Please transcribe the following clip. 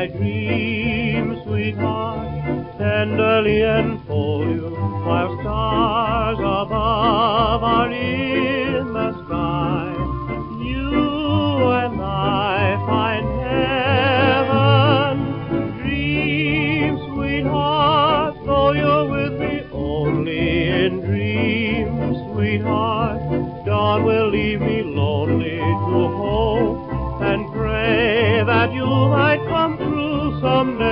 my sweetheart, tenderly enfold you, while stars above are in the sky. You and I find heaven. Dream, sweetheart, though you're with me only in dreams, sweetheart. Dawn will leave me lonely to hope and pray that you'll someday.